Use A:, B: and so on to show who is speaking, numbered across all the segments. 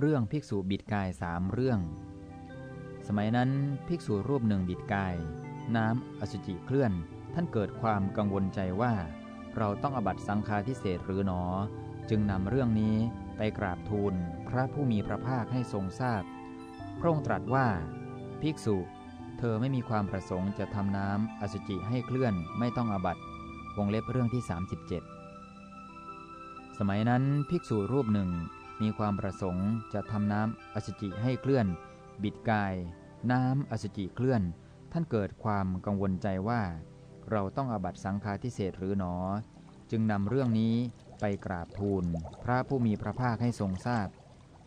A: เรื่องภิกษุบิดกายสามเรื่อง สมัยนั้นภิกษุรูปหนึ่งบิดกาย น้ำอสุจิเคลื่อน ท่านเกิดความกังวลใจว่า เราต้องอบัตสังฆาทิเศษหรือหนอ จึงนำเรื่องนี้ไปกราบทูลพระผู้มีพระภาคให้ทรงทราบ พระองค์ตรัสว่า ภิกษุ เธอไม่มีความประสงค์จะทำน้ำอสุจิให้เคลื่อนไม่ต้องอบัตวงเล็บเรื่องที่ 37 สมัยนั้นภิกษุรูปหนึ่ง มีความประสงค์จะทำน้ำอสุจิให้เคลื่อน บิดกาย น้ำอสุจิเคลื่อน ท่านเกิดความกังวลใจว่า เราต้องอบัตสังฆาทิเศษหรือหนอ จึงนำเรื่องนี้ไปกราบทูล พระผู้มีพระภาคให้ทรงทราบ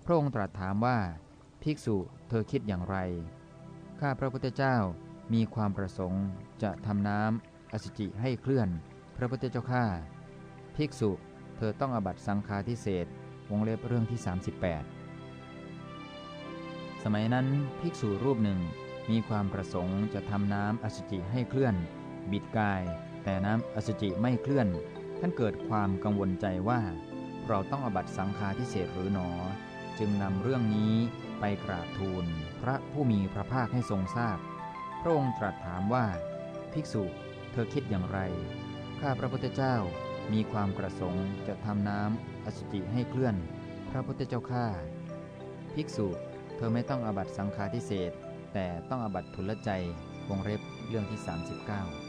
A: พระองค์ตรัสถามว่า ภิกษุเธอคิดอย่างไร ข้าพระพุทธเจ้ามีความประสงค์จะทำน้ำอสุจิให้เคลื่อน พระพุทธเจ้าข้าภิกษุ เธอต้องอบัตสังฆาทิเศษ วงเล็บเรื่องที่ 38 สมัยนั้นภิกษุรูปหนึ่งมีความประสงค์จะทำน้ำอสุจิให้เคลื่อน บิดกาย แต่น้ำอสุจิไม่เคลื่อน ท่านเกิดความกังวลใจว่า เราต้องอบัตสังฆาทิเศษหรือหนอ จึงนำเรื่องนี้ไปกราบทูลพระผู้มีพระภาคให้ทรงทราบพระองค์ตรัสถามว่า ภิกษุ เธอคิดอย่างไร ข้าพระพุทธเจ้า มีความประสงค์จะทำน้ำอสุจิให้เคลื่อน พระพุทธเจ้าข้าภิกษุ เธอไม่ต้องอบัตสังฆาทิเศษแต่ต้องอบัตทุลใจวงเล็บเรื่องที่ 39